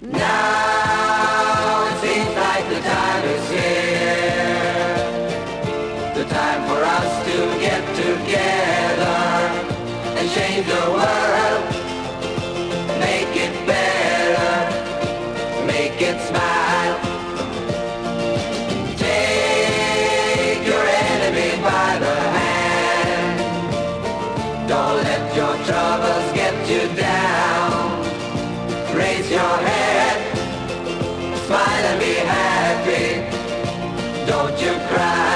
Now it seems like the time is here. The time for us to get together and change the world. Make it better, make it smile. Take your enemy by the hand. Don't let your troubles get you down. Raise your head, smile and be happy. Don't you cry,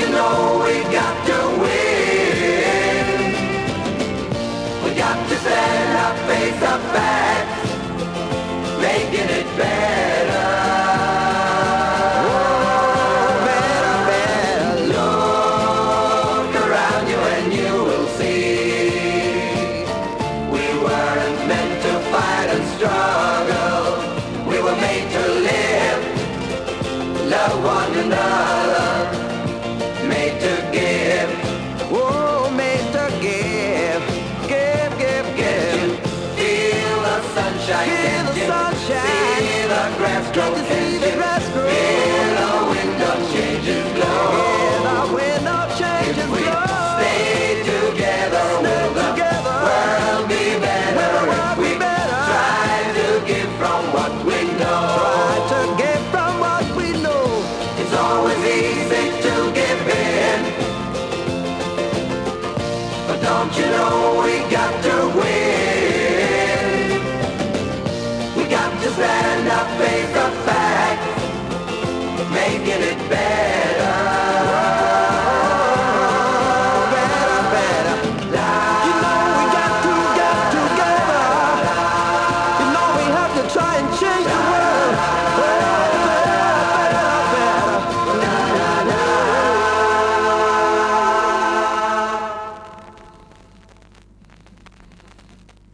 you know we got to win? The grass grow? Can't see the grass grow? Hear the window changes glow Hear the window change If and we blow. stay together, will the world be better? Will the world be better? try to give from what we know. Try to give from what we know. It's always easy to give in, but don't you know we got to We